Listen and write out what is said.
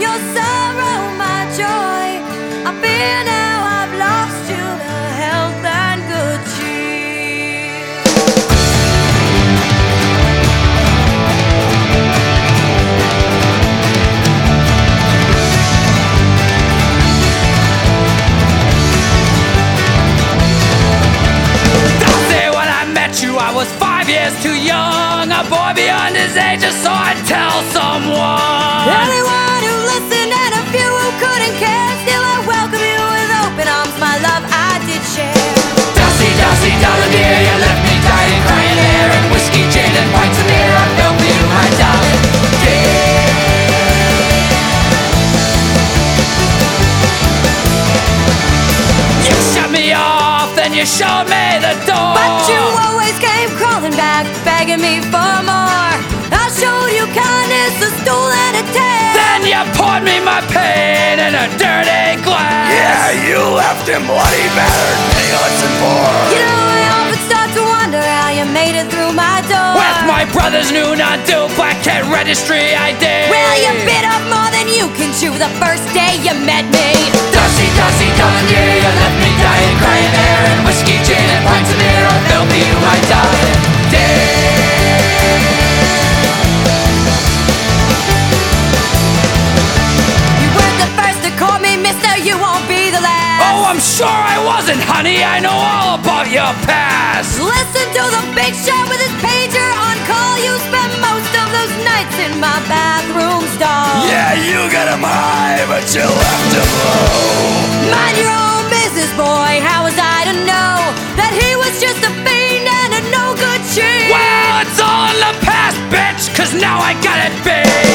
your sorrow, my joy. I fear now I've lost you to health and good cheer. Don't say when I met you, I was five years too young, a boy beyond his age, just so I'd tell someone. You showed me the door. But you always came crawling back, begging me for more. I showed you kindness, a stool and a tail. Then you poured me my pain in a dirty glass. Yeah, you left him bloody battered, penniless and poor. You know, I often start to wonder how you made it through my door. With my brother's new non-do black cat registry ID. Well, you bit off more than you can chew the first day you met me. Dusty, dusty, coming here, you left me dying, crying there, and whiskey, gin, and pints of beer, I felt you, my darling. You weren't the first to call me mister, you won't be the last. Oh, I'm sure I wasn't, honey. I know all about your past. Listen to the big shot with his pager on call. You spent most of those nights in my bathroom him high, but you left him low. Mind your own business, boy. How was I to know that he was just a fiend and a no good cheat? Well, it's all in the past, bitch, cause now I got it big.